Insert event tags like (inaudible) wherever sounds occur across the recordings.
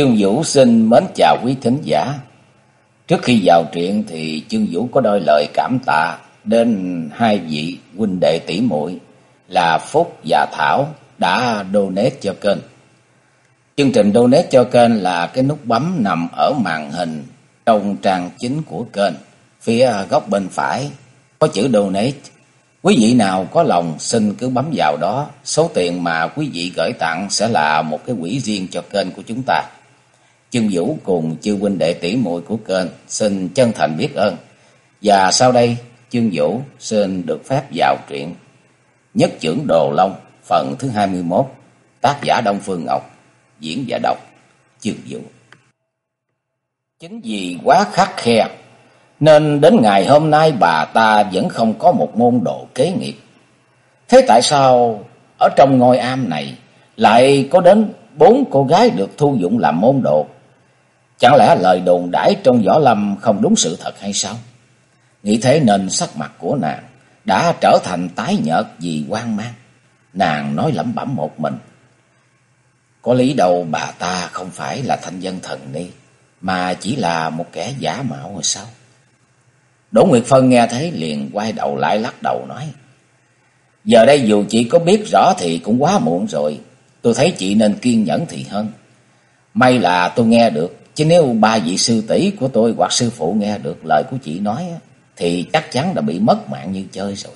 Chương Vũ xin mến chào quý thính giả. Trước khi vào truyện thì Chương Vũ có đôi lời cảm tạ đến hai vị huynh đệ tỷ muội là Phúc và Thảo đã donate cho kênh. Chương trình donate cho kênh là cái nút bấm nằm ở màn hình trong trang chính của kênh. Phía góc bên phải, có chữ donate. Quý vị nào có lòng xin cứ bấm vào đó. Số tiền mà quý vị gửi tặng sẽ là một cái quỹ riêng cho kênh của chúng ta. Chương Vũ cùng chư huynh đệ tỷ muội của kênh xin chân thành biết ơn. Và sau đây, Chương Vũ xin được phép vào truyện Nhất trưởng Đồ Long phần thứ 21, tác giả Đông Phương Ngọc, diễn giả đọc Chương Vũ. Chính vì quá khắc khe, nên đến ngày hôm nay bà ta vẫn không có một môn đồ kế nghiệp. Thế tại sao ở trong ngôi am này lại có đến bốn cô gái được thu dụng làm môn đồ? Chẳng lẽ lời đồn đãi trong võ lâm không đúng sự thật hay sao? Nghĩ thế nên sắc mặt của nàng đã trở thành tái nhợt vì hoang mang. Nàng nói lẩm bẩm một mình. Có lý đâu bà ta không phải là thanh dân thần ni, mà chỉ là một kẻ giả mạo rồi sao? Đỗ Nguyệt Phân nghe thấy liền quay đầu lại lắc đầu nói. Giờ đây dù chị có biết rõ thì cũng quá muộn rồi. Tôi thấy chị nên kiên nhẫn thì hơn. May là tôi nghe được Chứ nếu ba vị sư tỷ của tôi hoặc sư phụ nghe được lời của chị nói thì chắc chắn đã bị mất mạng như chơi rồi.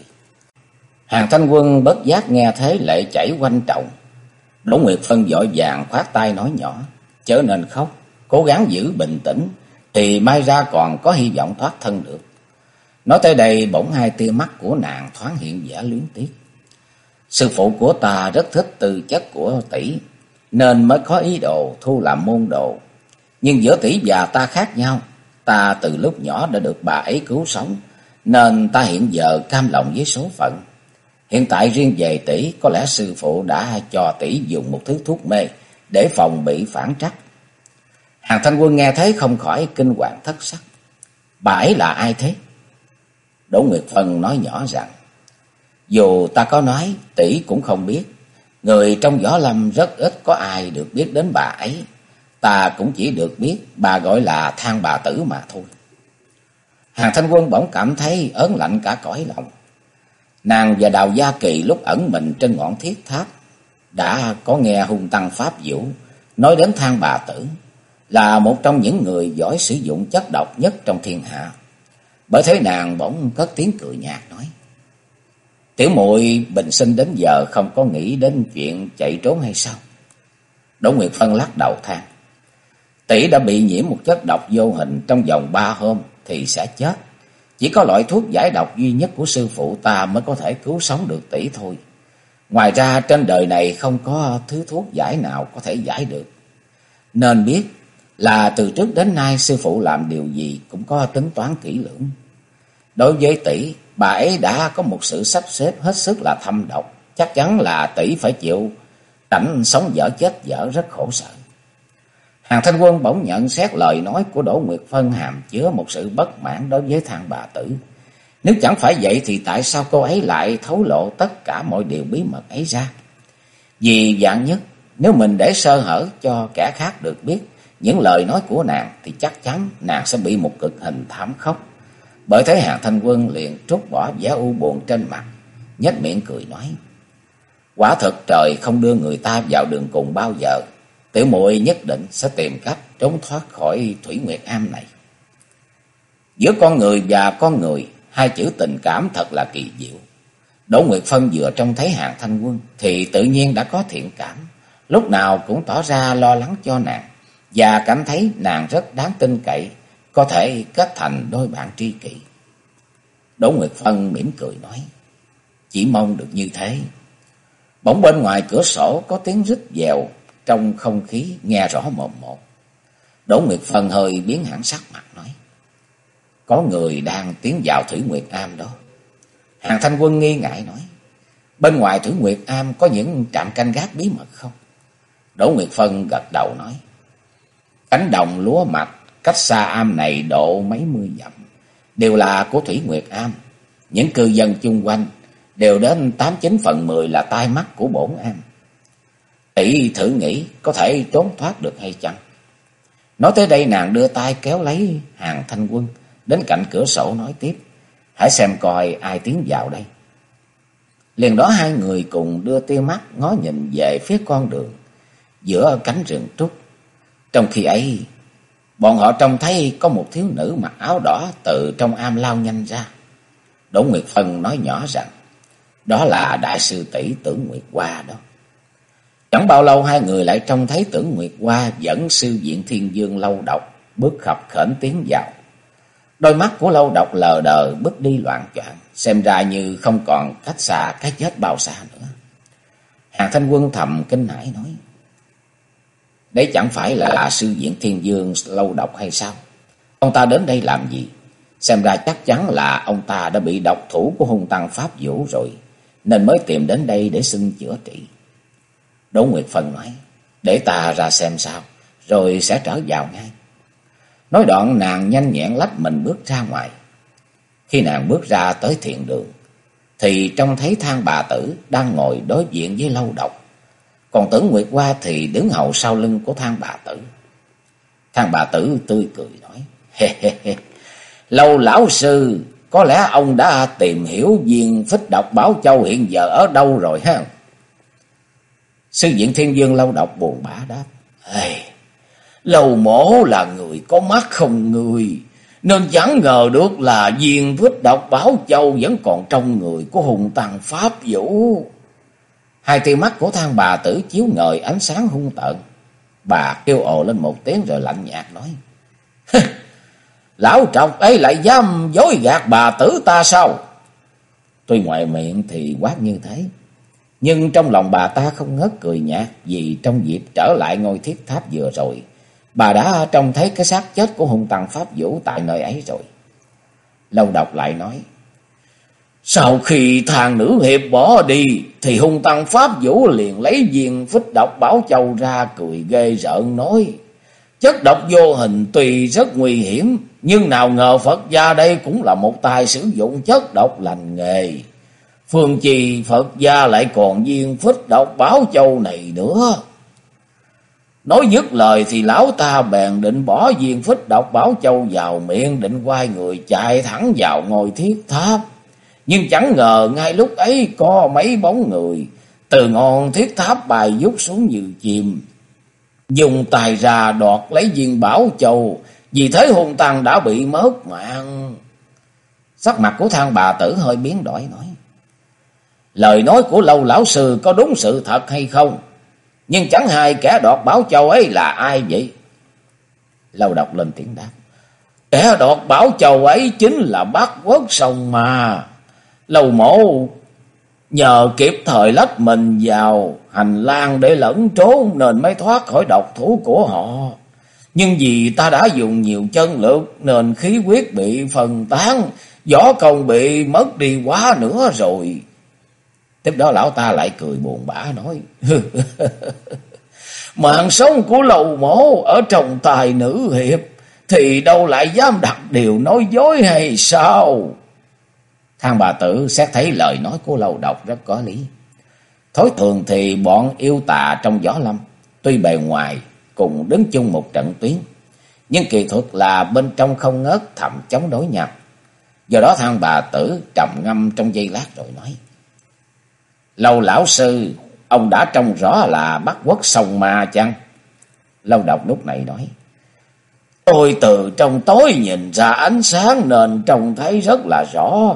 Hàng thanh quân bất giác nghe thế lệ chảy quanh trọng. Đỗ Nguyệt Phân vội vàng khoát tay nói nhỏ, chớ nên khóc, cố gắng giữ bình tĩnh, thì mai ra còn có hy vọng thoát thân được. Nói tới đây bỗng hai tia mắt của nàng thoáng hiện vẻ luyến tiếc. Sư phụ của ta rất thích tư chất của tỷ, nên mới có ý đồ thu làm môn đồ nhưng giữa tỷ và ta khác nhau. Ta từ lúc nhỏ đã được bà ấy cứu sống, nên ta hiện giờ cam lòng với số phận. Hiện tại riêng về tỷ, có lẽ sư phụ đã cho tỷ dùng một thứ thuốc mê để phòng bị phản trắc. Hàng thanh quân nghe thấy không khỏi kinh hoàng thất sắc. Bà ấy là ai thế? Đỗ Nguyệt Phân nói nhỏ rằng, dù ta có nói, tỷ cũng không biết. Người trong võ lâm rất ít có ai được biết đến bà ấy ta cũng chỉ được biết bà gọi là than bà tử mà thôi. Hàng thanh quân bỗng cảm thấy ớn lạnh cả cõi lòng. Nàng và Đào Gia Kỳ lúc ẩn mình trên ngọn thiết tháp, đã có nghe hung tăng pháp vũ nói đến than bà tử, là một trong những người giỏi sử dụng chất độc nhất trong thiên hạ. Bởi thế nàng bỗng cất tiếng cười nhạt nói. Tiểu muội, bình sinh đến giờ không có nghĩ đến chuyện chạy trốn hay sao? Đỗ Nguyệt Phân lắc đầu than. Tỷ đã bị nhiễm một chất độc vô hình trong vòng ba hôm thì sẽ chết. Chỉ có loại thuốc giải độc duy nhất của sư phụ ta mới có thể cứu sống được tỷ thôi. Ngoài ra trên đời này không có thứ thuốc giải nào có thể giải được. Nên biết là từ trước đến nay sư phụ làm điều gì cũng có tính toán kỹ lưỡng. Đối với tỷ, bà ấy đã có một sự sắp xếp hết sức là thâm độc. Chắc chắn là tỷ phải chịu cảnh sống dở chết dở rất khổ sở. Hàng Thanh Quân bỗng nhận xét lời nói của Đỗ Nguyệt Phân hàm chứa một sự bất mãn đối với thang bà tử. Nếu chẳng phải vậy thì tại sao cô ấy lại thấu lộ tất cả mọi điều bí mật ấy ra? Vì dạng nhất, nếu mình để sơ hở cho kẻ khác được biết những lời nói của nàng thì chắc chắn nàng sẽ bị một cực hình thảm khốc. Bởi thế Hàng Thanh Quân liền trút bỏ vẻ u buồn trên mặt, nhếch miệng cười nói. Quả thật trời không đưa người ta vào đường cùng bao giờ. Tiểu muội nhất định sẽ tìm cách trốn thoát khỏi Thủy Nguyệt Am này. Giữa con người và con người, hai chữ tình cảm thật là kỳ diệu. Đỗ Nguyệt Phân vừa trông thấy hàng thanh quân thì tự nhiên đã có thiện cảm, lúc nào cũng tỏ ra lo lắng cho nàng và cảm thấy nàng rất đáng tin cậy, có thể kết thành đôi bạn tri kỷ. Đỗ Nguyệt Phân mỉm cười nói, chỉ mong được như thế. Bỗng bên ngoài cửa sổ có tiếng rít dèo trong không khí nghe rõ mồm một. Đỗ Nguyệt Phân hơi biến hẳn sắc mặt nói. Có người đang tiến vào Thủy Nguyệt Am đó. Hàng Thanh Quân nghi ngại nói. Bên ngoài Thủy Nguyệt Am có những trạm canh gác bí mật không? Đỗ Nguyệt Phân gật đầu nói. Cánh đồng lúa mạch cách xa am này độ mấy mươi dặm. Đều là của Thủy Nguyệt Am. Những cư dân chung quanh đều đến tám chín phần mười là tai mắt của bổn am. Tỷ thử nghĩ có thể trốn thoát được hay chăng? Nói tới đây nàng đưa tay kéo lấy hàng thanh quân, đến cạnh cửa sổ nói tiếp. Hãy xem coi ai tiến vào đây. Liền đó hai người cùng đưa tia mắt ngó nhìn về phía con đường giữa cánh rừng trúc. Trong khi ấy, bọn họ trông thấy có một thiếu nữ mặc áo đỏ từ trong am lao nhanh ra. Đỗ Nguyệt Phân nói nhỏ rằng, đó là đại sư tỷ tử Nguyệt Hoa đó. Chẳng bao lâu hai người lại trông thấy tưởng Nguyệt Hoa dẫn sư viện thiên dương lâu độc, bước khập khẩn tiến vào. Đôi mắt của lâu độc lờ đờ bước đi loạn choạng xem ra như không còn cách xa cái chết bao xa nữa. Hàng thanh quân thầm kinh hãi nói, Đấy chẳng phải là sư viện thiên dương lâu độc hay sao? Ông ta đến đây làm gì? Xem ra chắc chắn là ông ta đã bị độc thủ của hung tăng Pháp Vũ rồi, nên mới tìm đến đây để xin chữa trị. Đỗ Nguyệt Phần nói, để ta ra xem sao, rồi sẽ trở vào ngay. Nói đoạn nàng nhanh nhẹn lách mình bước ra ngoài. Khi nàng bước ra tới thiện đường, thì trông thấy thang bà tử đang ngồi đối diện với lâu độc. Còn tưởng Nguyệt Hoa thì đứng hậu sau lưng của thang bà tử. Thang bà tử tươi cười nói, he he he, lâu lão sư, có lẽ ông đã tìm hiểu viên phích độc Bảo Châu hiện giờ ở đâu rồi ha? Sư diện Thiên Dương lâu độc buồn bã đáp, hey, Lầu mổ là người có mắt không người, nên chẳng ngờ được là viên vứt độc báo Châu vẫn còn trong người của hùng tăng Pháp Vũ. Hai tia mắt của thang bà tử chiếu ngời ánh sáng hung tợn. Bà kêu ồ lên một tiếng rồi lạnh nhạt nói. Lão trọc ấy lại dám dối gạt bà tử ta sao? Tuy ngoài miệng thì quát như thế. Nhưng trong lòng bà ta không ngớt cười nhạt vì trong dịp trở lại ngôi thiết tháp vừa rồi bà đã trông thấy cái xác chết của hung tăng Pháp Vũ tại nơi ấy rồi. Lâu độc lại nói, sau khi thằng nữ hiệp bỏ đi, thì hung tăng Pháp Vũ liền lấy viên phích độc Bảo Châu ra cười ghê rợn nói, chất độc vô hình tuy rất nguy hiểm, nhưng nào ngờ Phật gia đây cũng là một tài sử dụng chất độc lành nghề. Phương trì Phật gia lại còn viên phích độc báo Châu này nữa. Nói dứt lời thì lão ta bèn định bỏ viên phích độc báo châu vào miệng, định quay người chạy thẳng vào ngôi thiết tháp. Nhưng chẳng ngờ ngay lúc ấy có mấy bóng người từ ngọn thiết tháp bài dút xuống như chìm. Dùng tài ra đoạt lấy viên bảo châu, vì thế hung tăng đã bị mất mạng. Sắc mặt của thang bà tử hơi biến đổi, nói. Lời nói của lâu lão sư có đúng sự thật hay không? Nhưng chẳng hai kẻ đoạt bảo châu ấy là ai vậy? Lâu đọc lên tiếng đáp. Kẻ đoạt bảo châu ấy chính là bác quốc sông mà. Lâu mộ nhờ kịp thời lách mình vào hành lang để lẫn trốn nên mới thoát khỏi độc thủ của họ. Nhưng vì ta đã dùng nhiều chân lực nên khí huyết bị phân tán, võ công bị mất đi quá nữa rồi. Tiếp đó lão ta lại cười buồn bã nói. (laughs) Mạng sống của lầu mổ ở trong tài nữ hiệp. Thì đâu lại dám đặt điều nói dối hay sao? Thang bà tử xét thấy lời nói của lầu độc rất có lý. Thối thường thì bọn yêu tà trong gió lâm. Tuy bề ngoài cùng đứng chung một trận tuyến. Nhưng kỳ thuật là bên trong không ngớt thầm chống đối nhau. Do đó thang bà tử trầm ngâm trong giây lát rồi nói. Lâu lão sư, ông đã trông rõ là bắt quốc sông ma chăng? Lâu độc lúc này nói. Tôi từ trong tối nhìn ra ánh sáng nên trông thấy rất là rõ.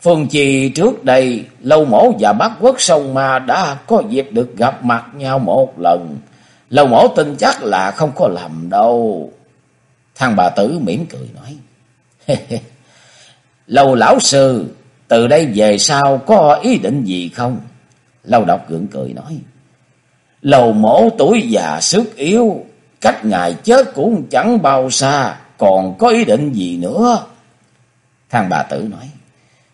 Phương Trì trước đây, Lâu Mổ và bác quốc sông ma đã có dịp được gặp mặt nhau một lần. Lâu Mổ tin chắc là không có lầm đâu. Thằng bà tử mỉm cười nói. (laughs) Lâu lão sư, từ đây về sau có ý định gì không? Lâu độc gượng cười nói. Lầu mổ tuổi già sức yếu, cách ngài chết cũng chẳng bao xa, còn có ý định gì nữa. Thằng bà tử nói.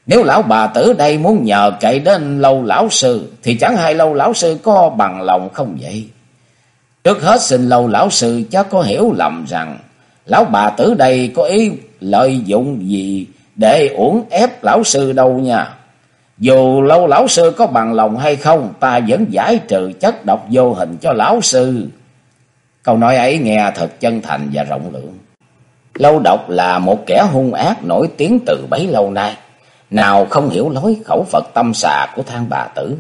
Nếu lão bà tử đây muốn nhờ cậy đến lâu lão sư, thì chẳng hay lâu lão sư có bằng lòng không vậy? Trước hết xin lâu lão sư chắc có hiểu lầm rằng, lão bà tử đây có ý lợi dụng gì để uổng ép lão sư đâu nha. Dù lâu lão sư có bằng lòng hay không, ta vẫn giải trừ chất độc vô hình cho lão sư. Câu nói ấy nghe thật chân thành và rộng lượng. Lâu độc là một kẻ hung ác nổi tiếng từ bấy lâu nay. Nào không hiểu lối khẩu Phật tâm xà của thang bà tử.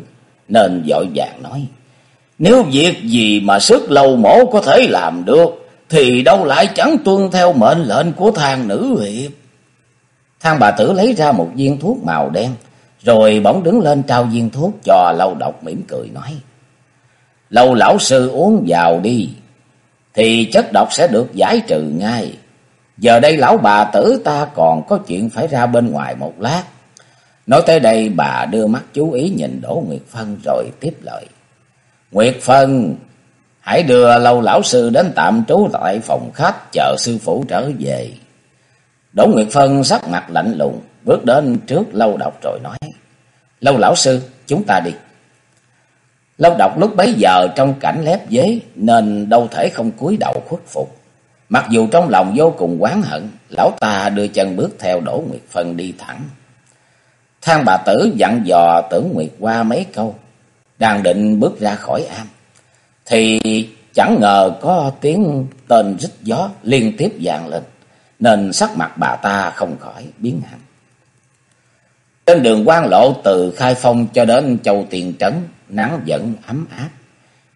Nên dội vàng nói. Nếu việc gì mà sức lâu mổ có thể làm được. Thì đâu lại chẳng tuân theo mệnh lệnh của thang nữ hiệp. Thang bà tử lấy ra một viên thuốc màu đen. Rồi bỗng đứng lên trao viên thuốc cho lâu độc mỉm cười nói. Lâu lão sư uống vào đi. Thì chất độc sẽ được giải trừ ngay. Giờ đây lão bà tử ta còn có chuyện phải ra bên ngoài một lát. Nói tới đây bà đưa mắt chú ý nhìn Đỗ Nguyệt Phân rồi tiếp lời. Nguyệt Phân, hãy đưa lâu lão sư đến tạm trú tại phòng khách chờ sư phụ trở về. Đỗ Nguyệt Phân sắc mặt lạnh lùng, bước đến trước lâu độc rồi nói. Lâu lão sư, chúng ta đi. Lâu độc lúc bấy giờ trong cảnh lép vế nên đâu thể không cúi đầu khuất phục. Mặc dù trong lòng vô cùng oán hận, lão ta đưa chân bước theo Đỗ Nguyệt Phân đi thẳng. Thang bà tử dặn dò tưởng Nguyệt qua mấy câu, đang định bước ra khỏi am. Thì chẳng ngờ có tiếng tên rít gió liên tiếp vang lên, nên sắc mặt bà ta không khỏi biến hẳn. Trên đường quan lộ từ Khai Phong cho đến Châu Tiền Trấn, nắng vẫn ấm áp,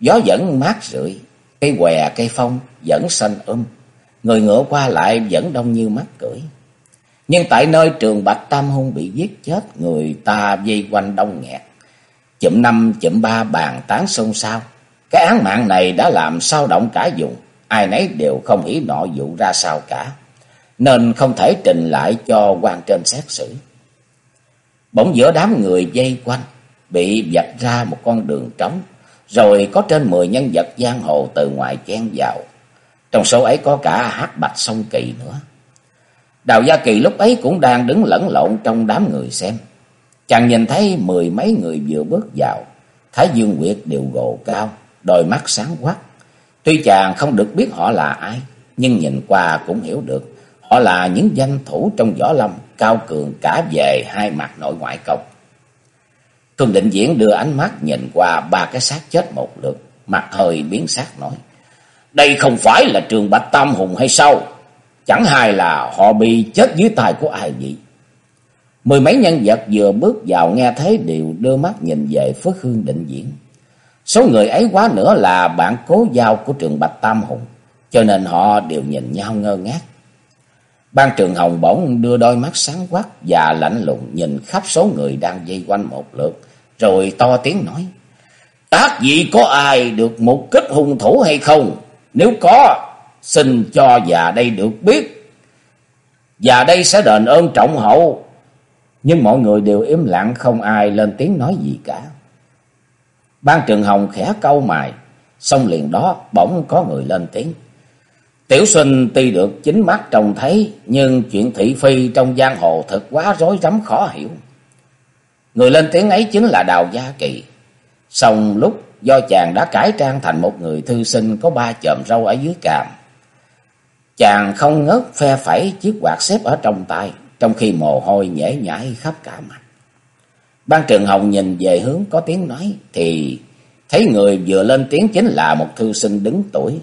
gió vẫn mát rượi, cây què cây phong vẫn xanh um, người ngựa qua lại vẫn đông như mắt cưỡi. Nhưng tại nơi trường Bạch Tam Hung bị giết chết, người ta vây quanh đông nghẹt. Chụm năm chụm ba bàn tán xôn xao. Cái án mạng này đã làm sao động cả vùng, ai nấy đều không nghĩ nội vụ ra sao cả, nên không thể trình lại cho quan trên xét xử. Bỗng giữa đám người dây quanh, bị vạch ra một con đường trống, rồi có trên mười nhân vật giang hồ từ ngoài chen vào. Trong số ấy có cả hát bạch sông kỳ nữa. Đào Gia Kỳ lúc ấy cũng đang đứng lẫn lộn trong đám người xem. Chàng nhìn thấy mười mấy người vừa bước vào, Thái Dương Nguyệt đều gồ cao, đôi mắt sáng quắc. Tuy chàng không được biết họ là ai, nhưng nhìn qua cũng hiểu được. Họ là những danh thủ trong võ lâm, cao cường cả về hai mặt nội ngoại công. Tuân Định Diễn đưa ánh mắt nhìn qua ba cái xác chết một lượt, mặt hơi biến sắc nói. Đây không phải là trường Bạch Tam Hùng hay sao? Chẳng hay là họ bị chết dưới tay của ai vậy? Mười mấy nhân vật vừa bước vào nghe thấy đều đưa mắt nhìn về Phước Hương định diễn. Số người ấy quá nữa là bạn cố giao của trường Bạch Tam Hùng, cho nên họ đều nhìn nhau ngơ ngác. Ban trường Hồng bỗng đưa đôi mắt sáng quắc và lạnh lùng nhìn khắp số người đang dây quanh một lượt, rồi to tiếng nói. Các vị có ai được một kích hung thủ hay không? Nếu có, xin cho già đây được biết. Già đây sẽ đền ơn trọng hậu. Nhưng mọi người đều im lặng không ai lên tiếng nói gì cả. Ban Trường Hồng khẽ câu mài, xong liền đó bỗng có người lên tiếng. Tiểu sinh tuy được chính mắt trông thấy, nhưng chuyện thị phi trong giang hồ thật quá rối rắm khó hiểu. Người lên tiếng ấy chính là Đào Gia Kỳ. Xong lúc do chàng đã cải trang thành một người thư sinh có ba chòm râu ở dưới càm. Chàng không ngớt phe phẩy chiếc quạt xếp ở trong tay, trong khi mồ hôi nhễ nhãi khắp cả mặt. Ban Trường Hồng nhìn về hướng có tiếng nói, thì thấy người vừa lên tiếng chính là một thư sinh đứng tuổi.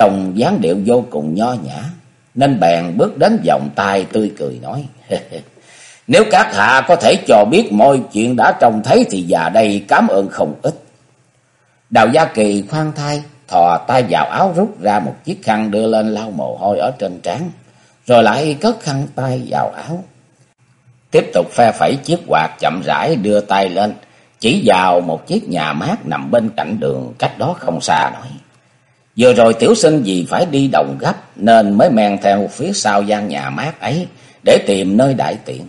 Tông dáng điệu vô cùng nho nhã, nên bèn bước đến vòng tay tươi cười nói. Nếu các hạ có thể cho biết mọi chuyện đã trông thấy thì già đây cảm ơn không ít. Đào Gia Kỳ khoan thai, thò tay vào áo rút ra một chiếc khăn đưa lên lau mồ hôi ở trên trán, rồi lại cất khăn tay vào áo. Tiếp tục phe phẩy chiếc quạt chậm rãi đưa tay lên, chỉ vào một chiếc nhà mát nằm bên cạnh đường cách đó không xa nói. Vừa rồi tiểu sinh vì phải đi đồng gấp nên mới men theo phía sau gian nhà mát ấy để tìm nơi đại tiện.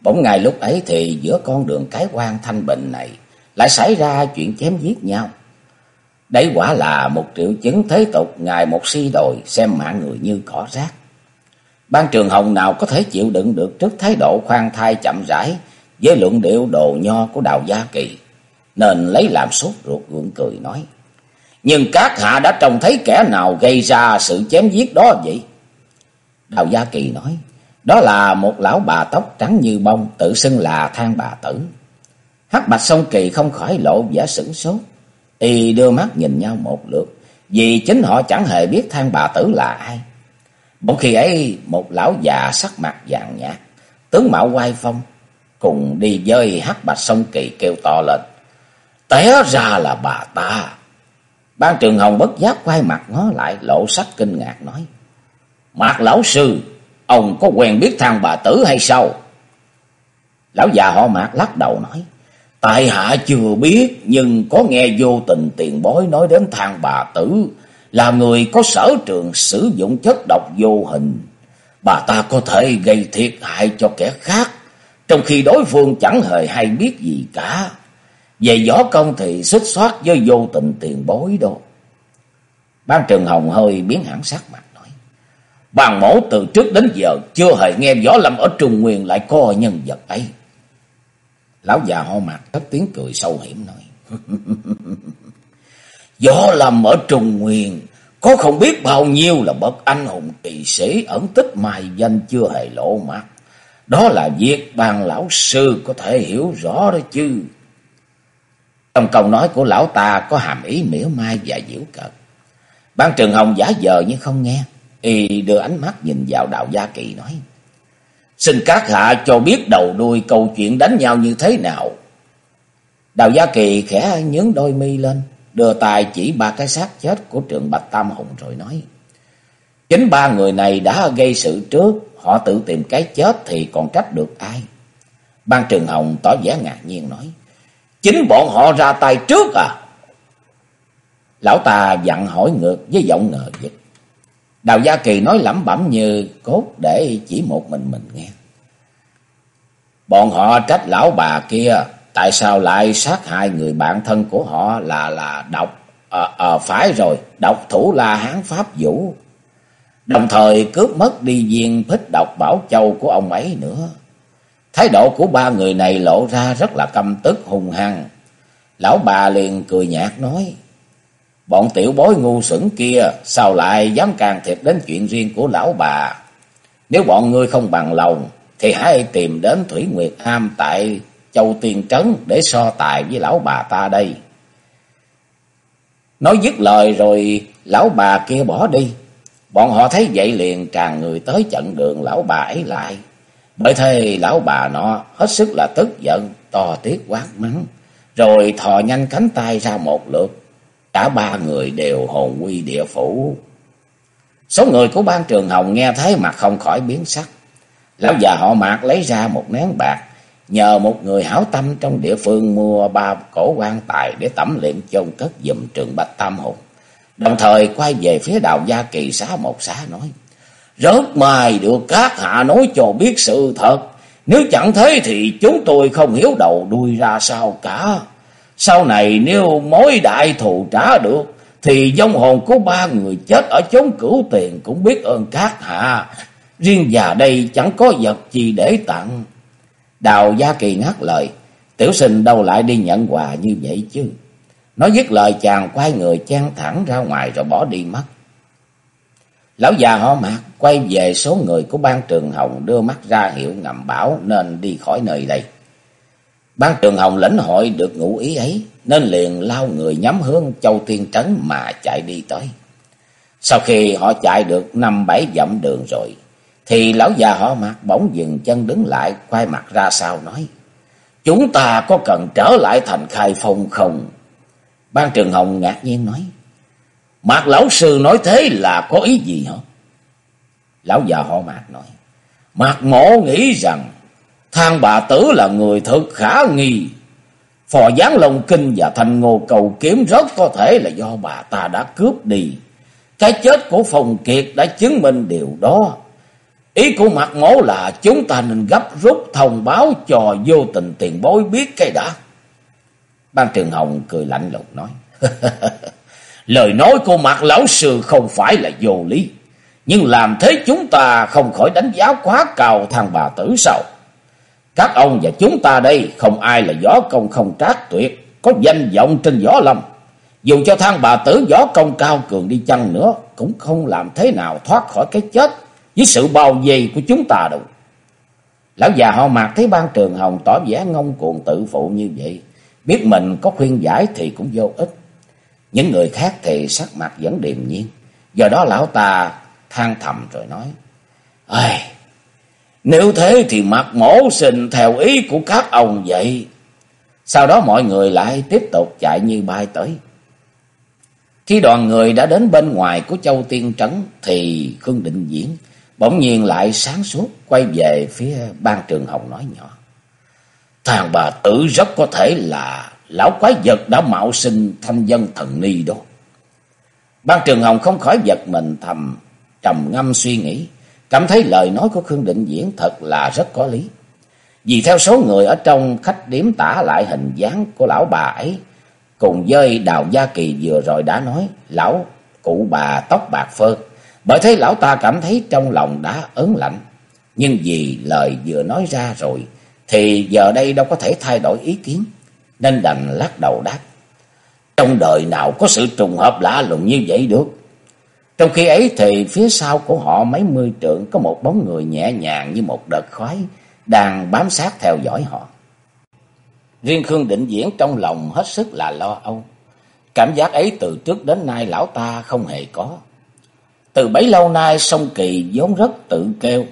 Bỗng ngày lúc ấy thì giữa con đường cái quan thanh bình này lại xảy ra chuyện chém giết nhau. Đấy quả là một triệu chứng thế tục ngài một si đồi xem mạng người như cỏ rác. Ban trường hồng nào có thể chịu đựng được trước thái độ khoan thai chậm rãi với luận điệu đồ nho của Đào Gia Kỳ, nên lấy làm sốt ruột gượng cười nói. Nhưng các hạ đã trông thấy kẻ nào gây ra sự chém giết đó vậy? Đào Gia Kỳ nói, đó là một lão bà tóc trắng như bông, tự xưng là than bà tử. Hắc Bạch Sông Kỳ không khỏi lộ vẻ sửng sốt. Y đưa mắt nhìn nhau một lượt, vì chính họ chẳng hề biết than bà tử là ai. Một khi ấy, một lão già sắc mặt vàng nhạt, tướng mạo quai phong, cùng đi dơi hắc bạch sông kỳ kêu to lên. Té ra là bà ta. Ban trường hồng bất giác quay mặt ngó lại, lộ sắc kinh ngạc nói. Mạc lão sư, ông có quen biết thang bà tử hay sao? Lão già họ mạc lắc đầu nói. Tại hạ chưa biết, nhưng có nghe vô tình tiền bối nói đến thang bà tử là người có sở trường sử dụng chất độc vô hình. Bà ta có thể gây thiệt hại cho kẻ khác, trong khi đối phương chẳng hề hay biết gì cả. Về võ công thì xích xoát với vô tình tiền bối đâu. Ban Trường Hồng hơi biến hẳn sắc mặt nói. Bàn mổ từ trước đến giờ chưa hề nghe võ lâm ở Trung Nguyên lại có nhân vật ấy. Lão già ho mặt cất tiếng cười sâu hiểm nói. (laughs) Võ lâm ở Trung Nguyên có không biết bao nhiêu là bậc anh hùng kỳ sĩ ẩn tích mài danh chưa hề lộ mặt. Đó là việc bàn lão sư có thể hiểu rõ đó chứ. Trong câu nói của lão ta có hàm ý mỉa mai và diễu cợt. Ban Trường Hồng giả vờ như không nghe. Y đưa ánh mắt nhìn vào đạo gia kỳ nói. Xin các hạ cho biết đầu đuôi câu chuyện đánh nhau như thế nào. Đào Gia Kỳ khẽ nhướng đôi mi lên, đưa tay chỉ ba cái xác chết của trường Bạch Tam Hùng rồi nói. Chính ba người này đã gây sự trước, họ tự tìm cái chết thì còn trách được ai. Ban Trường Hồng tỏ vẻ ngạc nhiên nói. Chính bọn họ ra tay trước à? Lão ta dặn hỏi ngược với giọng ngờ vực. Đào Gia Kỳ nói lẩm bẩm như cốt để chỉ một mình mình nghe. Bọn họ trách lão bà kia, tại sao lại sát hại người bạn thân của họ là là độc, à, à, phải rồi, độc thủ là hán pháp vũ. Đồng thời cướp mất đi viên phích độc bảo châu của ông ấy nữa. Thái độ của ba người này lộ ra rất là căm tức, hung hăng. Lão bà liền cười nhạt nói. Bọn tiểu bối ngu xuẩn kia, sao lại dám can thiệp đến chuyện riêng của lão bà. Nếu bọn ngươi không bằng lòng, thì hãy tìm đến Thủy Nguyệt Am tại Châu Tiên Trấn để so tài với lão bà ta đây. Nói dứt lời rồi, lão bà kia bỏ đi. Bọn họ thấy vậy liền tràn người tới chặn đường lão bà ấy lại. Bởi thế lão bà nó hết sức là tức giận, to tiếc quát mắng. Rồi thò nhanh cánh tay ra một lượt Cả ba người đều hồn quy địa phủ. Số người của ban trường hồng nghe thấy mà không khỏi biến sắc. Lão già họ mạc lấy ra một nén bạc. Nhờ một người hảo tâm trong địa phương mua ba cổ quan tài để tẩm luyện chôn cất dùm trường Bạch Tam Hùng. Đồng thời quay về phía đào gia kỳ xá một xá nói. Rớt mai được các hạ nói cho biết sự thật. Nếu chẳng thế thì chúng tôi không hiểu đầu đuôi ra sao cả. Sau này nếu mối đại thù trả được, thì vong hồn của ba người chết ở chốn cửu tiền cũng biết ơn các hạ. Riêng già đây chẳng có vật gì để tặng. Đào Gia Kỳ ngắt lời, tiểu sinh đâu lại đi nhận quà như vậy chứ. Nói dứt lời chàng quay người chen thẳng ra ngoài rồi bỏ đi mất. Lão già họ mạc quay về số người của ban trường hồng đưa mắt ra hiệu ngầm bảo nên đi khỏi nơi đây. Ban Trường Hồng lãnh hội được ngụ ý ấy, nên liền lao người nhắm hướng Châu Tiên Trấn mà chạy đi tới. Sau khi họ chạy được năm bảy dặm đường rồi, thì lão già họ mặt bỗng dừng chân đứng lại, quay mặt ra sau nói, Chúng ta có cần trở lại thành khai phong không? Ban Trường Hồng ngạc nhiên nói, Mạc lão sư nói thế là có ý gì hả? Lão già họ mạc nói, Mạc mổ nghĩ rằng Thang bà tử là người thực khả nghi. Phò gián lông kinh và thanh ngô cầu kiếm rất có thể là do bà ta đã cướp đi. Cái chết của Phong Kiệt đã chứng minh điều đó. Ý của mặt mổ là chúng ta nên gấp rút thông báo cho vô tình tiền bối biết cái đã. Ban Trường Hồng cười lạnh lùng nói. (laughs) Lời nói của mặt lão sư không phải là vô lý. Nhưng làm thế chúng ta không khỏi đánh giá quá cao thằng bà tử sao? Các ông và chúng ta đây không ai là gió công không trác tuyệt, có danh vọng trên gió lâm. Dù cho thang bà tử gió công cao cường đi chăng nữa, cũng không làm thế nào thoát khỏi cái chết với sự bao vây của chúng ta đâu. Lão già họ mạc thấy ban trường hồng tỏ vẻ ngông cuồng tự phụ như vậy, biết mình có khuyên giải thì cũng vô ích. Những người khác thì sắc mặt vẫn điềm nhiên. Do đó lão ta than thầm rồi nói. Ây, nếu thế thì mặc mổ xin theo ý của các ông vậy. Sau đó mọi người lại tiếp tục chạy như bay tới. Khi đoàn người đã đến bên ngoài của Châu Tiên Trấn thì Khương Định Diễn bỗng nhiên lại sáng suốt quay về phía ban trường hồng nói nhỏ. Thằng bà tử rất có thể là lão quái vật đã mạo sinh thanh dân thần ni đó. Ban trường hồng không khỏi giật mình thầm trầm ngâm suy nghĩ, cảm thấy lời nói của Khương Định Diễn thật là rất có lý. Vì theo số người ở trong khách điếm tả lại hình dáng của lão bà ấy, cùng với Đào Gia Kỳ vừa rồi đã nói, lão cụ bà tóc bạc phơ. Bởi thế lão ta cảm thấy trong lòng đã ớn lạnh. Nhưng vì lời vừa nói ra rồi, thì giờ đây đâu có thể thay đổi ý kiến, nên đành lắc đầu đáp. Trong đời nào có sự trùng hợp lạ lùng như vậy được. Trong khi ấy thì phía sau của họ mấy mươi trượng có một bóng người nhẹ nhàng như một đợt khói đang bám sát theo dõi họ. Riêng Khương Định Diễn trong lòng hết sức là lo âu. Cảm giác ấy từ trước đến nay lão ta không hề có. Từ bấy lâu nay sông Kỳ vốn rất tự kêu,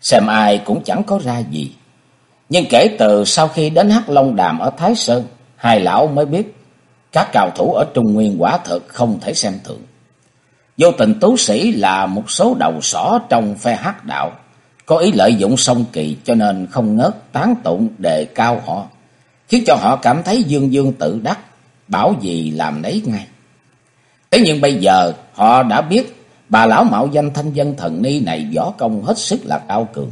xem ai cũng chẳng có ra gì. Nhưng kể từ sau khi đến Hắc Long Đàm ở Thái Sơn, hai lão mới biết các cao thủ ở Trung Nguyên quả thực không thể xem thường. Vô tình tú sĩ là một số đầu sỏ trong phe hắc đạo, có ý lợi dụng song kỳ cho nên không ngớt tán tụng đề cao họ, khiến cho họ cảm thấy dương dương tự đắc, bảo gì làm nấy ngay. Thế nhưng bây giờ họ đã biết bà lão mạo danh thanh dân thần ni này võ công hết sức là cao cường.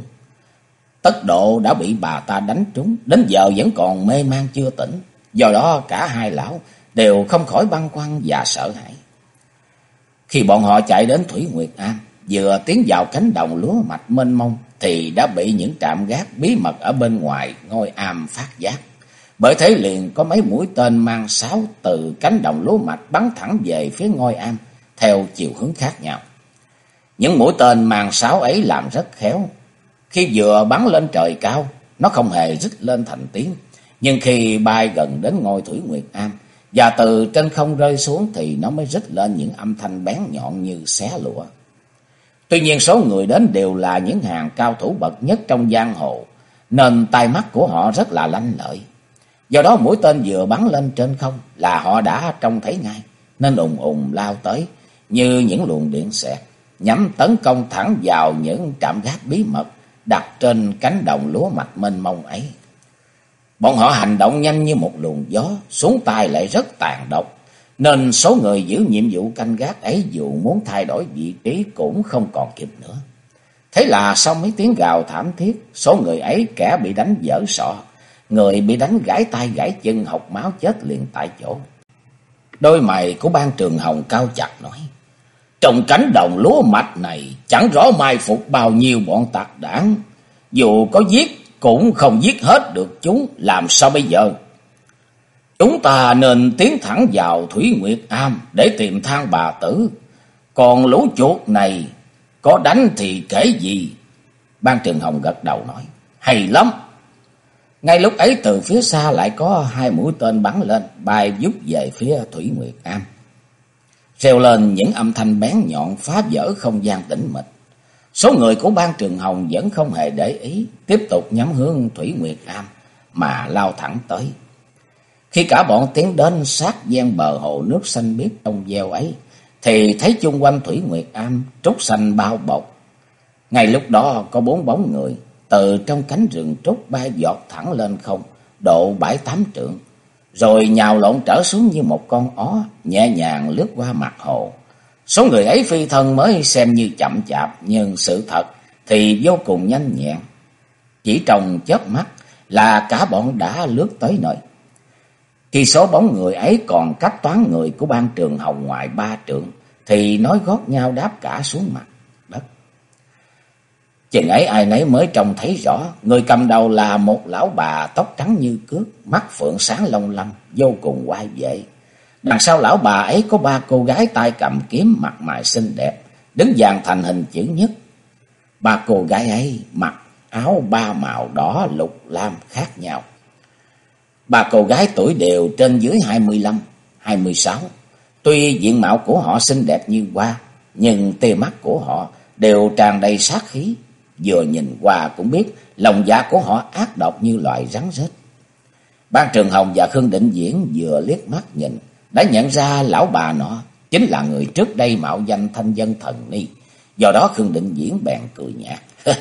Tất độ đã bị bà ta đánh trúng, đến giờ vẫn còn mê man chưa tỉnh. Do đó cả hai lão đều không khỏi băn khoăn và sợ hãi. Khi bọn họ chạy đến Thủy Nguyệt an vừa tiến vào cánh đồng lúa mạch mênh mông, thì đã bị những trạm gác bí mật ở bên ngoài ngôi am phát giác. Bởi thế liền có mấy mũi tên mang sáo từ cánh đồng lúa mạch bắn thẳng về phía ngôi am, theo chiều hướng khác nhau. Những mũi tên mang sáo ấy làm rất khéo. Khi vừa bắn lên trời cao, nó không hề rít lên thành tiếng. Nhưng khi bay gần đến ngôi Thủy Nguyệt Am, và từ trên không rơi xuống thì nó mới rít lên những âm thanh bén nhọn như xé lụa. Tuy nhiên số người đến đều là những hàng cao thủ bậc nhất trong giang hồ, nên tai mắt của họ rất là lanh lợi. Do đó mũi tên vừa bắn lên trên không là họ đã trông thấy ngay, nên ùng ùng lao tới như những luồng điện xẹt, nhắm tấn công thẳng vào những trạm gác bí mật đặt trên cánh đồng lúa mạch mênh mông ấy. Bọn họ hành động nhanh như một luồng gió, xuống tay lại rất tàn độc, nên số người giữ nhiệm vụ canh gác ấy dù muốn thay đổi vị trí cũng không còn kịp nữa. Thế là sau mấy tiếng gào thảm thiết, số người ấy kẻ bị đánh dở sọ, người bị đánh gãy tay gãy chân học máu chết liền tại chỗ. Đôi mày của ban trường hồng cao chặt nói, trong cánh đồng lúa mạch này chẳng rõ mai phục bao nhiêu bọn tạc đảng, dù có giết cũng không giết hết được chúng, làm sao bây giờ? Chúng ta nên tiến thẳng vào Thủy Nguyệt Am để tìm thang bà tử. Còn lũ chuột này có đánh thì kể gì? Ban Trường Hồng gật đầu nói. Hay lắm. Ngay lúc ấy từ phía xa lại có hai mũi tên bắn lên, bay giúp về phía Thủy Nguyệt Am. Reo lên những âm thanh bén nhọn phá vỡ không gian tĩnh mịch. Số người của ban trường Hồng vẫn không hề để ý, tiếp tục nhắm hướng Thủy Nguyệt Am mà lao thẳng tới. Khi cả bọn tiến đến sát gian bờ hồ nước xanh biếc trong gieo ấy, thì thấy chung quanh Thủy Nguyệt Am trúc xanh bao bọc. Ngay lúc đó có bốn bóng người từ trong cánh rừng trúc bay giọt thẳng lên không, độ bảy tám trượng, rồi nhào lộn trở xuống như một con ó, nhẹ nhàng lướt qua mặt hồ. Số người ấy phi thân mới xem như chậm chạp, nhưng sự thật thì vô cùng nhanh nhẹn. Chỉ trong chớp mắt là cả bọn đã lướt tới nơi. Khi số bóng người ấy còn cách toán người của ban trường hồng ngoại ba trượng, thì nói gót nhau đáp cả xuống mặt. Chừng ấy ai nấy mới trông thấy rõ, người cầm đầu là một lão bà tóc trắng như cước, mắt phượng sáng long lanh, vô cùng oai vệ. Đằng sau lão bà ấy có ba cô gái tay cầm kiếm mặt mày xinh đẹp, đứng dàn thành hình chữ nhất. Ba cô gái ấy mặc áo ba màu đỏ lục lam khác nhau. Ba cô gái tuổi đều trên dưới hai mươi lăm, hai mươi sáu, Tuy diện mạo của họ xinh đẹp như hoa, nhưng tia mắt của họ đều tràn đầy sát khí. Vừa nhìn qua cũng biết lòng dạ của họ ác độc như loại rắn rết. Ban Trường Hồng và Khương Định Diễn vừa liếc mắt nhìn, đã nhận ra lão bà nọ chính là người trước đây mạo danh thanh dân thần ni. Do đó Khương Định Diễn bèn cười nhạt. (laughs)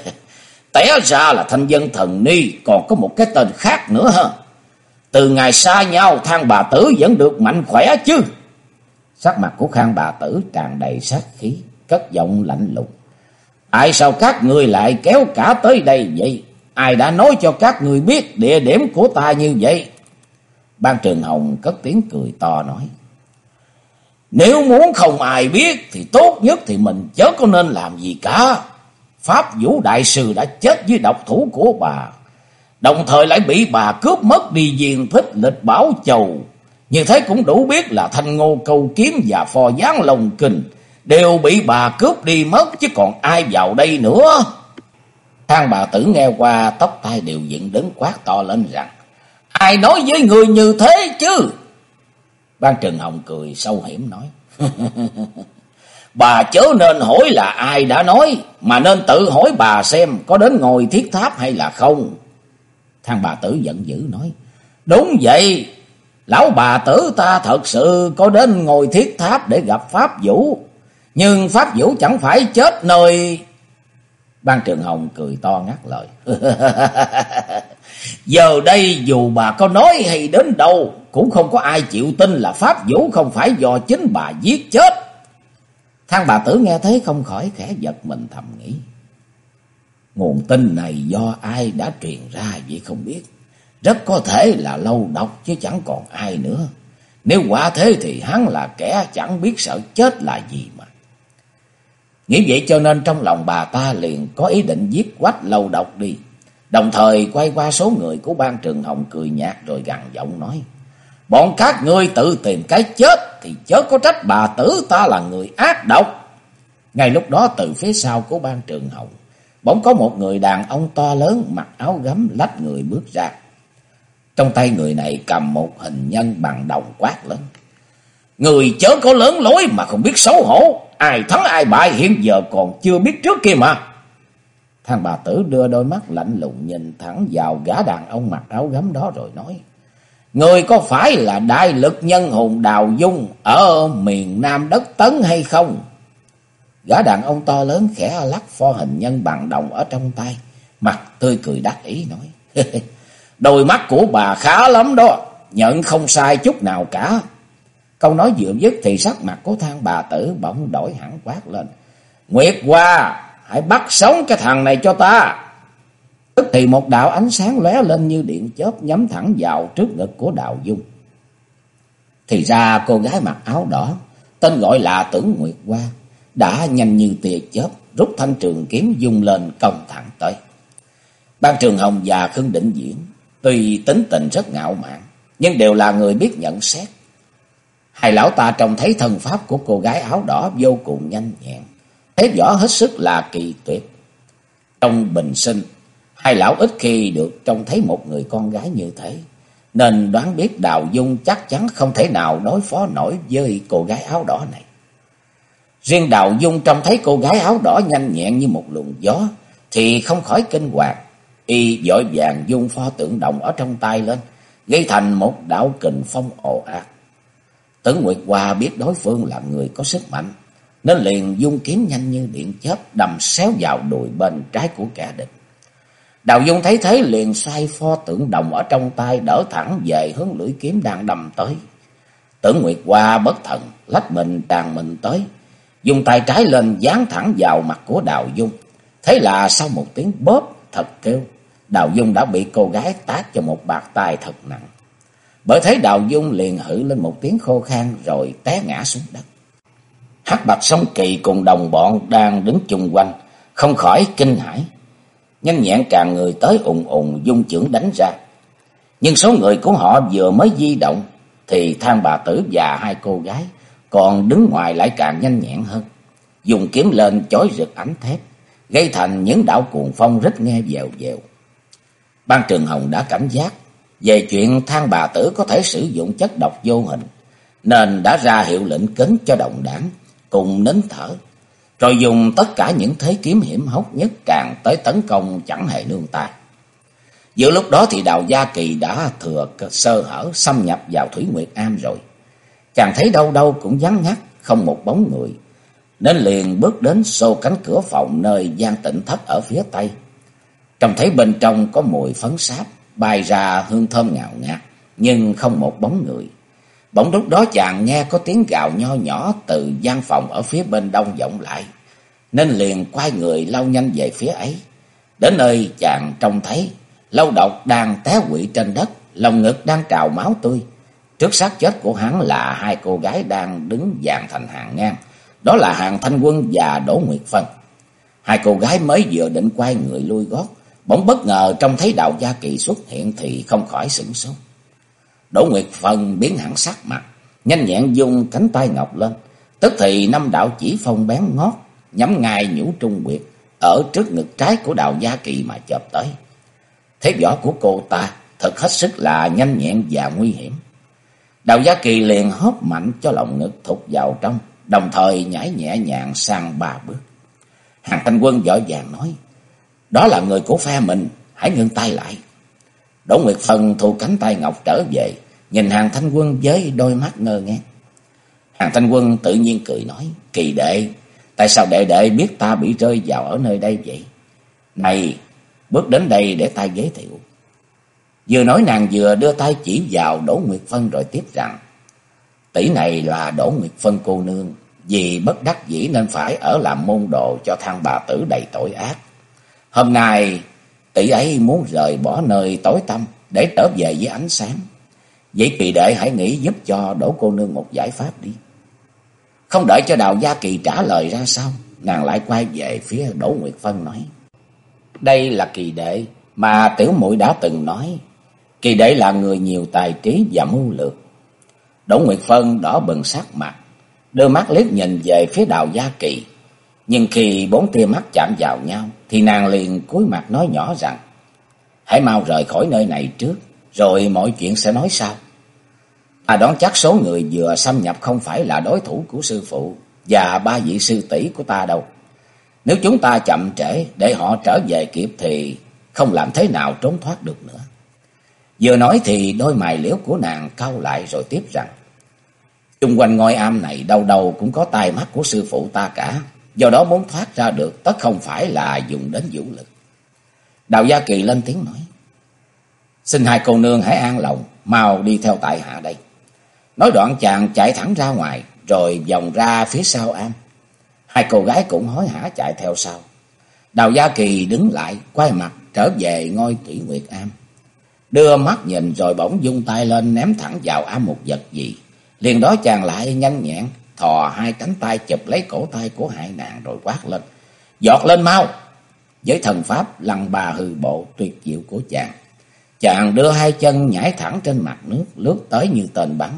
Té ra là thanh dân thần ni còn có một cái tên khác nữa ha. Từ ngày xa nhau thang bà tử vẫn được mạnh khỏe chứ. Sắc mặt của khang bà tử tràn đầy sát khí, cất giọng lạnh lùng. Ai sao các người lại kéo cả tới đây vậy? Ai đã nói cho các người biết địa điểm của ta như vậy? Ban Trường Hồng cất tiếng cười to nói. Nếu muốn không ai biết thì tốt nhất thì mình chớ có nên làm gì cả. Pháp Vũ Đại Sư đã chết dưới độc thủ của bà. Đồng thời lại bị bà cướp mất đi diền thích lịch bảo chầu. Như thế cũng đủ biết là thanh ngô câu kiếm và phò gián lồng kình đều bị bà cướp đi mất, chứ còn ai vào đây nữa. Thang bà tử nghe qua, tóc tai đều dựng đứng quát to lên rằng, Ai nói với người như thế chứ? Ban Trừng Hồng cười sâu hiểm nói, (laughs) Bà chớ nên hỏi là ai đã nói, Mà nên tự hỏi bà xem có đến ngồi thiết tháp hay là không Thang bà tử giận dữ nói, Đúng vậy, Lão bà tử ta thật sự có đến ngồi thiết tháp để gặp Pháp Vũ nhưng Pháp Vũ chẳng phải chết nơi Ban Trường Hồng cười to ngắt lời. (laughs) Giờ đây dù bà có nói hay đến đâu, cũng không có ai chịu tin là Pháp Vũ không phải do chính bà giết chết. Thang bà tử nghe thấy không khỏi khẽ giật mình thầm nghĩ. Nguồn tin này do ai đã truyền ra vậy không biết. Rất có thể là lâu độc chứ chẳng còn ai nữa. Nếu quả thế thì hắn là kẻ chẳng biết sợ chết là gì. Nghĩ vậy cho nên trong lòng bà ta liền có ý định giết quách lâu độc đi. Đồng thời quay qua số người của ban trường hồng cười nhạt rồi gằn giọng nói. Bọn các ngươi tự tìm cái chết thì chớ có trách bà tử ta là người ác độc. Ngay lúc đó từ phía sau của ban trường hồng, bỗng có một người đàn ông to lớn mặc áo gấm lách người bước ra. Trong tay người này cầm một hình nhân bằng đồng quát lớn. Người chớ có lớn lối mà không biết xấu hổ. Ai thắng ai bại hiện giờ còn chưa biết trước kia mà. Thằng bà tử đưa đôi mắt lạnh lùng nhìn thẳng vào gã đàn ông mặc áo gấm đó rồi nói. Người có phải là đại lực nhân hùng Đào Dung ở miền Nam đất Tấn hay không? Gã đàn ông to lớn khẽ lắc pho hình nhân bằng đồng ở trong tay. Mặt tươi cười đắc ý nói. (laughs) Đôi mắt của bà khá lắm đó. Nhận không sai chút nào cả. Câu nói vừa dứt thì sắc mặt của thang bà tử bỗng đổi hẳn quát lên. Nguyệt Hoa, hãy bắt sống cái thằng này cho ta. Tức thì một đạo ánh sáng lóe lên như điện chớp nhắm thẳng vào trước ngực của Đào Dung. Thì ra cô gái mặc áo đỏ, tên gọi là Tưởng Nguyệt Hoa, đã nhanh như tia chớp, rút thanh trường kiếm dung lên công thẳng tới. Ban Trường Hồng và Khương Định Diễn, tuy tính tình rất ngạo mạn, nhưng đều là người biết nhận xét. Hai lão ta trông thấy thần pháp của cô gái áo đỏ vô cùng nhanh nhẹn, thế võ hết sức là kỳ tuyệt. Trong bình sinh, hai lão ít khi được trông thấy một người con gái như thế, nên đoán biết Đào Dung chắc chắn không thể nào đối phó nổi với cô gái áo đỏ này. Riêng Đào Dung trông thấy cô gái áo đỏ nhanh nhẹn như một luồng gió, thì không khỏi kinh hoàng. Y vội vàng dung pho tượng động ở trong tay lên, gây thành một đạo kình phong ồ ạt. Tấn Nguyệt Hoa biết đối phương là người có sức mạnh, nên liền dung kiếm nhanh như điện chớp đâm xéo vào đùi bên trái của kẻ địch. Đào Dung thấy thế liền xoay pho tượng đồng ở trong tay đỡ thẳng về hướng lưỡi kiếm đang đâm tới. Tưởng Nguyệt Hoa bất thần, lách mình tràn mình tới, dùng tay trái lên dán thẳng vào mặt của Đào Dung. Thế là sau một tiếng bóp thật kêu, Đào Dung đã bị cô gái tát cho một bạc tay thật nặng. Bởi thấy Đào Dung liền hử lên một tiếng khô khan rồi té ngã xuống đất. Hắc Bạch Song Kỳ cùng đồng bọn đang đứng chung quanh, không khỏi kinh hãi. Nhanh nhẹn càng người tới ùng ùng dung trưởng đánh ra. Nhưng số người của họ vừa mới di động, thì than bà tử và hai cô gái còn đứng ngoài lại càng nhanh nhẹn hơn. Dùng kiếm lên chói rực ánh thép, gây thành những đạo cuồng phong rất nghe dèo dèo. Ban Trường Hồng đã cảnh giác về chuyện than bà tử có thể sử dụng chất độc vô hình, nên đã ra hiệu lệnh cấm cho đồng đảng cùng nín thở, rồi dùng tất cả những thế kiếm hiểm hóc nhất càng tới tấn công chẳng hề nương tay. Giữa lúc đó thì Đào Gia Kỳ đã thừa sơ hở xâm nhập vào Thủy Nguyệt Am rồi. Chàng thấy đâu đâu cũng vắng ngắt, không một bóng người. Nên liền bước đến xô cánh cửa phòng nơi gian tịnh thất ở phía tây. Trông thấy bên trong có mùi phấn sáp, bay ra hương thơm ngào ngạt, nhưng không một bóng người. Bỗng lúc đó chàng nghe có tiếng gào nho nhỏ từ gian phòng ở phía bên đông vọng lại, nên liền quay người lao nhanh về phía ấy. Đến nơi chàng trông thấy Lâu độc đang té quỵ trên đất, lòng ngực đang trào máu tươi. Trước xác chết của hắn là hai cô gái đang đứng dàn thành hàng ngang. Đó là hàng thanh quân và Đỗ Nguyệt Phân. Hai cô gái mới vừa định quay người lui gót. Bỗng bất ngờ trông thấy đạo gia kỳ xuất hiện thì không khỏi sửng sốt. Đỗ Nguyệt Phân biến hẳn sắc mặt, nhanh nhẹn dung cánh tay ngọc lên. Tức thì năm đạo chỉ phong bén ngót, nhắm ngay nhũ trung quyệt ở trước ngực trái của đạo gia kỳ mà chộp tới. Thế võ của cô ta thật hết sức là nhanh nhẹn và nguy hiểm. Đào Gia Kỳ liền hóp mạnh cho lòng ngực thụt vào trong, đồng thời nhảy nhẹ nhàng sang ba bước. Hàng thanh quân vội vàng nói, đó là người của phe mình, hãy ngưng tay lại. Đỗ Nguyệt Phân thu cánh tay ngọc trở về, nhìn hàng thanh quân với đôi mắt ngơ ngác. Hàng thanh quân tự nhiên cười nói, kỳ đệ, tại sao đệ đệ biết ta bị rơi vào ở nơi đây vậy? Này, bước đến đây để ta giới thiệu. Vừa nói nàng vừa đưa tay chỉ vào Đỗ Nguyệt Phân rồi tiếp rằng, tỷ này là Đỗ Nguyệt Phân cô nương, vì bất đắc dĩ nên phải ở làm môn đồ cho thằng bà tử đầy tội ác. Hôm nay, tỷ ấy muốn rời bỏ nơi tối tăm để trở về với ánh sáng. Vậy kỳ đệ hãy nghĩ giúp cho Đỗ cô nương một giải pháp đi. Không đợi cho Đào Gia Kỳ trả lời ra sao, nàng lại quay về phía Đỗ Nguyệt Phân nói. Đây là kỳ đệ mà tiểu muội đã từng nói. Kỳ đệ là người nhiều tài trí và mưu lược. Đỗ Nguyệt Phân đỏ bừng sắc mặt, đưa mắt liếc nhìn về phía đào gia kỳ. Nhưng khi bốn tia mắt chạm vào nhau, thì nàng liền cúi mặt nói nhỏ rằng, hãy mau rời khỏi nơi này trước, rồi mọi chuyện sẽ nói sau. Ta đoán chắc số người vừa xâm nhập không phải là đối thủ của sư phụ và ba vị sư tỷ của ta đâu. Nếu chúng ta chậm trễ để họ trở về kịp thì không làm thế nào trốn thoát được nữa. Vừa nói thì đôi mày liễu của nàng cau lại rồi tiếp rằng. Trung quanh ngôi am này đâu đâu cũng có tai mắt của sư phụ ta cả. Do đó muốn thoát ra được tất không phải là dùng đến vũ lực. Đào Gia Kỳ lên tiếng nói. Xin hai cô nương hãy an lòng, mau đi theo tại hạ đây. Nói đoạn chàng chạy thẳng ra ngoài, rồi vòng ra phía sau am. Hai cô gái cũng hối hả chạy theo sau. Đào Gia Kỳ đứng lại, quay mặt trở về ngôi thủy nguyệt am. Đưa mắt nhìn rồi bỗng dung tay lên ném thẳng vào am một vật gì. Liền đó chàng lại nhanh nhẹn, thò hai cánh tay chụp lấy cổ tay của hai nàng rồi quát lên. Giọt lên mau! Với thần pháp lăng bà hư bộ tuyệt diệu của chàng. Chàng đưa hai chân nhảy thẳng trên mặt nước, lướt tới như tên bắn.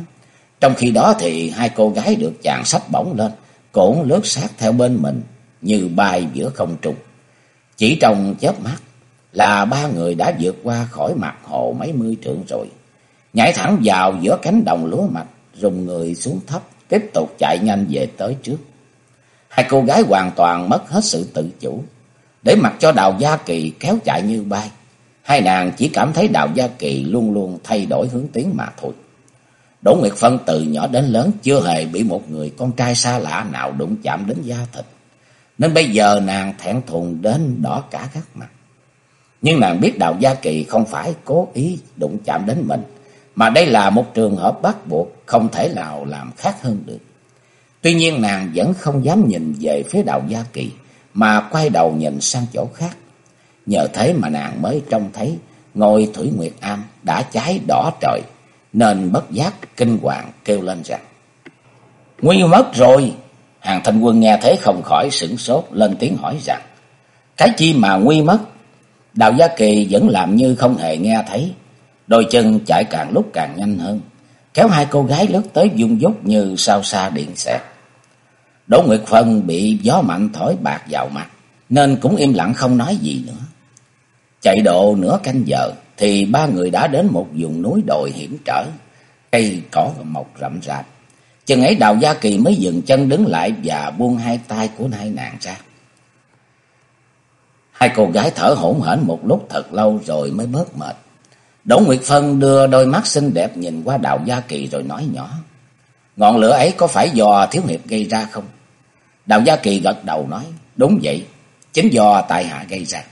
Trong khi đó thì hai cô gái được chàng sách bổng lên, cũng lướt sát theo bên mình như bay giữa không trung. Chỉ trong chớp mắt là ba người đã vượt qua khỏi mặt hồ mấy mươi trượng rồi. Nhảy thẳng vào giữa cánh đồng lúa mạch, rùng người xuống thấp, tiếp tục chạy nhanh về tới trước. Hai cô gái hoàn toàn mất hết sự tự chủ, để mặc cho Đào Gia Kỳ kéo chạy như bay. Hai nàng chỉ cảm thấy Đào Gia Kỳ luôn luôn thay đổi hướng tiến mà thôi. Đỗ Nguyệt Phân từ nhỏ đến lớn chưa hề bị một người con trai xa lạ nào đụng chạm đến da thịt. Nên bây giờ nàng thẹn thùng đến đỏ cả các mặt. Nhưng nàng biết Đạo Gia Kỳ không phải cố ý đụng chạm đến mình. Mà đây là một trường hợp bắt buộc không thể nào làm khác hơn được. Tuy nhiên nàng vẫn không dám nhìn về phía Đạo Gia Kỳ, mà quay đầu nhìn sang chỗ khác. Nhờ thế mà nàng mới trông thấy ngôi Thủy Nguyệt Am đã cháy đỏ trời, nên bất giác kinh hoàng kêu lên rằng, Nguy mất rồi. Hàng thanh quân nghe thế không khỏi sửng sốt, lên tiếng hỏi rằng, Cái chi mà nguy mất? Đào Gia Kỳ vẫn làm như không hề nghe thấy. Đôi chân chạy càng lúc càng nhanh hơn. Kéo hai cô gái lướt tới dung dốc như sao xa điện xẹt. Đỗ Nguyệt Phân bị gió mạnh thổi bạc vào mặt. Nên cũng im lặng không nói gì nữa. Chạy độ nửa canh giờ thì ba người đã đến một vùng núi đồi hiểm trở, cây cỏ mọc rậm rạp. Chừng ấy Đào Gia Kỳ mới dừng chân đứng lại và buông hai tay của hai nàng ra. Hai cô gái thở hổn hển một lúc thật lâu rồi mới bớt mệt. Đỗ Nguyệt Phân đưa đôi mắt xinh đẹp nhìn qua Đào Gia Kỳ rồi nói nhỏ. Ngọn lửa ấy có phải do Thiếu Hiệp gây ra không? Đào Gia Kỳ gật đầu nói. Đúng vậy, chính do tại hạ gây ra.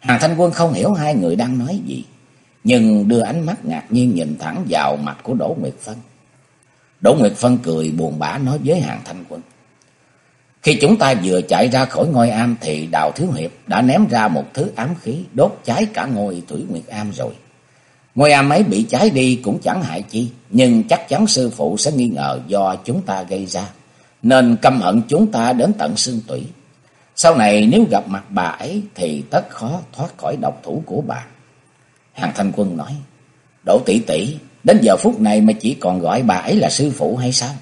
Hàng Thanh Quân không hiểu hai người đang nói gì. Nhưng đưa ánh mắt ngạc nhiên nhìn thẳng vào mặt của Đỗ Nguyệt Phân. Đỗ Nguyệt Phân cười buồn bã nói với Hàng Thanh Quân. Khi chúng ta vừa chạy ra khỏi ngôi am thì Đào Thiếu Hiệp đã ném ra một thứ ám khí đốt cháy cả ngôi Thủy Nguyệt Am rồi. Ngôi am ấy bị cháy đi cũng chẳng hại chi, nhưng chắc chắn sư phụ sẽ nghi ngờ do chúng ta gây ra, nên căm hận chúng ta đến tận xương tủy. Sau này nếu gặp mặt bà ấy thì tất khó thoát khỏi độc thủ của bà. Hàng Thanh Quân nói, Đỗ tỷ tỷ, đến giờ phút này mà chỉ còn gọi bà ấy là sư phụ hay sao?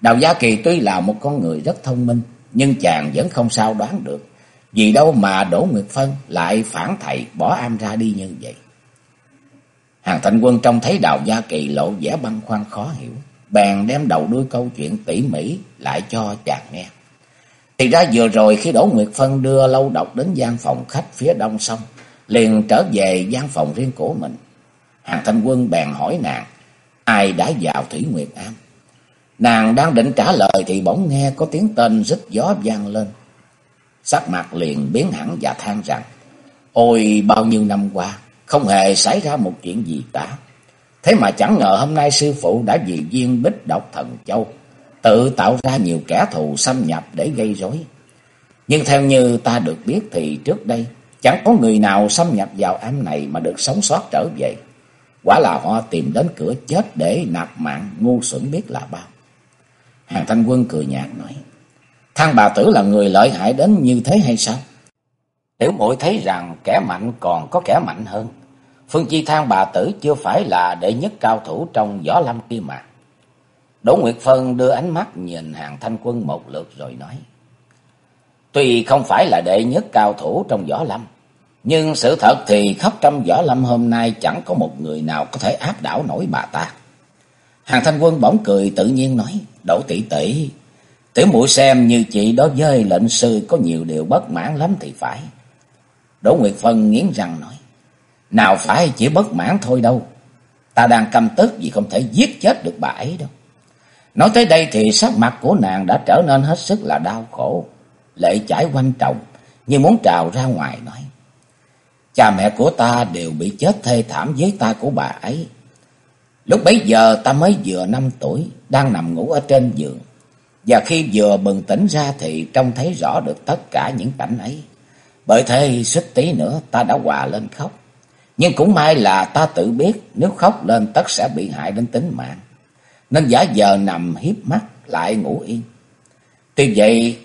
Đào Gia Kỳ tuy là một con người rất thông minh, nhưng chàng vẫn không sao đoán được. Vì đâu mà Đỗ Nguyệt Phân lại phản thầy bỏ am ra đi như vậy. Hàng Thanh Quân trông thấy Đào Gia Kỳ lộ vẻ băn khoăn khó hiểu. Bèn đem đầu đuôi câu chuyện tỉ mỉ lại cho chàng nghe. Thì ra vừa rồi khi Đỗ Nguyệt Phân đưa lâu độc đến gian phòng khách phía đông sông, liền trở về gian phòng riêng của mình. Hàng Thanh Quân bèn hỏi nàng, ai đã vào Thủy Nguyệt Am? Nàng đang định trả lời thì bỗng nghe có tiếng tên rít gió vang lên. Sắc mặt liền biến hẳn và than rằng, ôi bao nhiêu năm qua, không hề xảy ra một chuyện gì cả. Thế mà chẳng ngờ hôm nay sư phụ đã vì viên bích độc thần châu, tự tạo ra nhiều kẻ thù xâm nhập để gây rối. Nhưng theo như ta được biết thì trước đây, chẳng có người nào xâm nhập vào ám này mà được sống sót trở về. Quả là họ tìm đến cửa chết để nạp mạng ngu xuẩn biết là bao. Hàng Thanh Quân cười nhạt nói. Thang bà tử là người lợi hại đến như thế hay sao? Tiểu muội thấy rằng kẻ mạnh còn có kẻ mạnh hơn. Phương Chi Thang bà tử chưa phải là đệ nhất cao thủ trong võ lâm kia mà. Đỗ Nguyệt Phân đưa ánh mắt nhìn Hàng Thanh Quân một lượt rồi nói. Tuy không phải là đệ nhất cao thủ trong võ lâm, nhưng sự thật thì khắp trăm võ lâm hôm nay chẳng có một người nào có thể áp đảo nổi bà ta. Hàng Thanh Quân bỗng cười tự nhiên nói, Đỗ tỷ tỷ, tiểu muội xem như chị đối với lệnh sư có nhiều điều bất mãn lắm thì phải. Đỗ Nguyệt Phân nghiến răng nói, nào phải chỉ bất mãn thôi đâu, ta đang căm tức vì không thể giết chết được bà ấy đâu. Nói tới đây thì sắc mặt của nàng đã trở nên hết sức là đau khổ, lệ chảy quanh trọng, như muốn trào ra ngoài nói. Cha mẹ của ta đều bị chết thê thảm dưới tay của bà ấy. Lúc bấy giờ ta mới vừa năm tuổi, đang nằm ngủ ở trên giường. Và khi vừa bừng tỉnh ra thì trông thấy rõ được tất cả những cảnh ấy. Bởi thế suýt tí nữa ta đã hòa lên khóc. Nhưng cũng may là ta tự biết nếu khóc lên tất sẽ bị hại đến tính mạng. Nên giả giờ nằm hiếp mắt lại ngủ yên. Tuy vậy,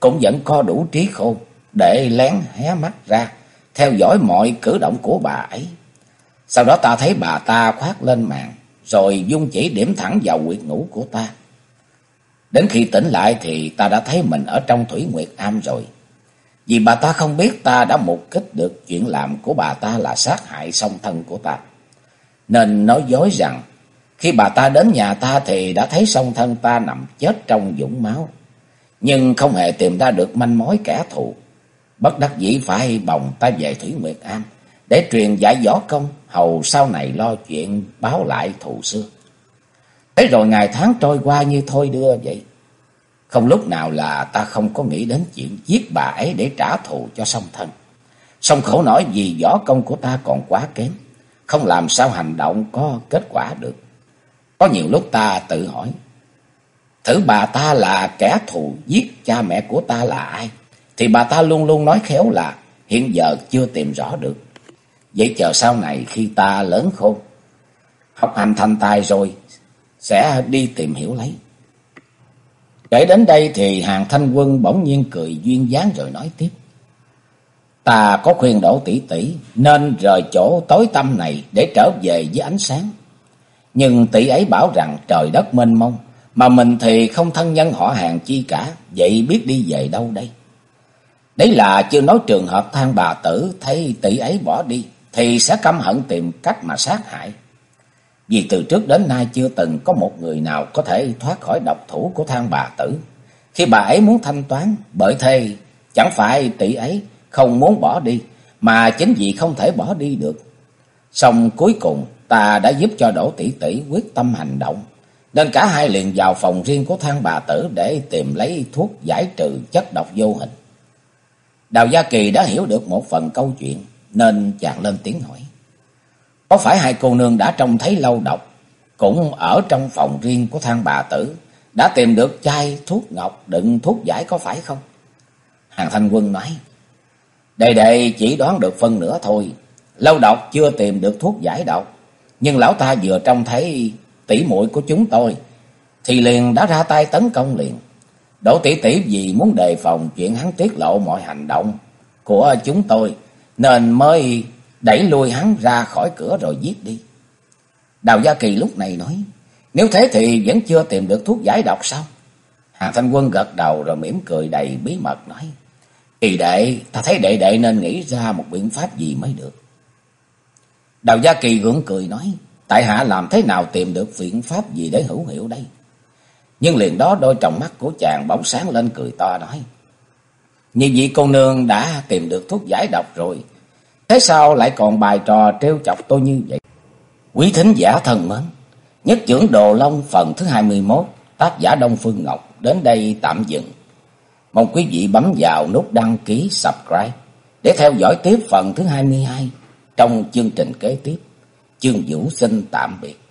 cũng vẫn có đủ trí khôn để lén hé mắt ra, theo dõi mọi cử động của bà ấy. Sau đó ta thấy bà ta khoát lên màn rồi dung chỉ điểm thẳng vào quyệt ngủ của ta. Đến khi tỉnh lại thì ta đã thấy mình ở trong Thủy Nguyệt Am rồi. Vì bà ta không biết ta đã mục kích được chuyện làm của bà ta là sát hại song thân của ta. Nên nói dối rằng khi bà ta đến nhà ta thì đã thấy song thân ta nằm chết trong dũng máu. Nhưng không hề tìm ra được manh mối kẻ thù. Bất đắc dĩ phải bồng ta về Thủy Nguyệt an để truyền dạy võ công, hầu sau này lo chuyện báo lại thù xưa. Thế rồi ngày tháng trôi qua như thôi đưa vậy. Không lúc nào là ta không có nghĩ đến chuyện giết bà ấy để trả thù cho song thân. Song khổ nổi vì võ công của ta còn quá kém, không làm sao hành động có kết quả được. Có nhiều lúc ta tự hỏi, thử bà ta là kẻ thù giết cha mẹ của ta là ai, thì bà ta luôn luôn nói khéo là hiện giờ chưa tìm rõ được. Vậy chờ sau này khi ta lớn khôn, học hành thành tài rồi, sẽ đi tìm hiểu lấy. Kể đến đây thì hàng thanh quân bỗng nhiên cười duyên dáng rồi nói tiếp. Ta có khuyên đổ tỷ tỷ nên rời chỗ tối tâm này để trở về với ánh sáng. Nhưng tỷ ấy bảo rằng trời đất mênh mông, mà mình thì không thân nhân họ hàng chi cả, vậy biết đi về đâu đây? Đấy là chưa nói trường hợp than bà tử thấy tỷ ấy bỏ đi, thì sẽ căm hận tìm cách mà sát hại. Vì từ trước đến nay chưa từng có một người nào có thể thoát khỏi độc thủ của thang bà tử. Khi bà ấy muốn thanh toán, bởi thế chẳng phải tỷ ấy không muốn bỏ đi, mà chính vì không thể bỏ đi được. Xong cuối cùng ta đã giúp cho Đỗ tỷ tỷ quyết tâm hành động, nên cả hai liền vào phòng riêng của thang bà tử để tìm lấy thuốc giải trừ chất độc vô hình. Đào Gia Kỳ đã hiểu được một phần câu chuyện, nên chàng lên tiếng hỏi. Có phải hai cô nương đã trông thấy lâu độc, cũng ở trong phòng riêng của thang bà tử, đã tìm được chai thuốc ngọc đựng thuốc giải có phải không? Hàng Thanh Quân nói, đây đây chỉ đoán được phân nửa thôi, lâu độc chưa tìm được thuốc giải độc, nhưng lão ta vừa trông thấy tỷ muội của chúng tôi, thì liền đã ra tay tấn công liền. Đỗ tỷ tỷ vì muốn đề phòng chuyện hắn tiết lộ mọi hành động của chúng tôi, nên mới đẩy lui hắn ra khỏi cửa rồi giết đi. Đào Gia Kỳ lúc này nói, nếu thế thì vẫn chưa tìm được thuốc giải độc sao? Hàng Thanh Quân gật đầu rồi mỉm cười đầy bí mật nói, Kỳ đệ, ta thấy đệ đệ nên nghĩ ra một biện pháp gì mới được. Đào Gia Kỳ gượng cười nói, tại hạ làm thế nào tìm được biện pháp gì để hữu hiệu đây? Nhưng liền đó đôi tròng mắt của chàng bỗng sáng lên cười to nói, Như vị cô nương đã tìm được thuốc giải độc rồi, thế sao lại còn bài trò trêu chọc tôi như vậy? Quý thính giả thân mến, nhất trưởng Đồ Long phần thứ 21, tác giả Đông Phương Ngọc đến đây tạm dừng. Mong quý vị bấm vào nút đăng ký subscribe để theo dõi tiếp phần thứ 22 trong chương trình kế tiếp. Chương Vũ xin tạm biệt.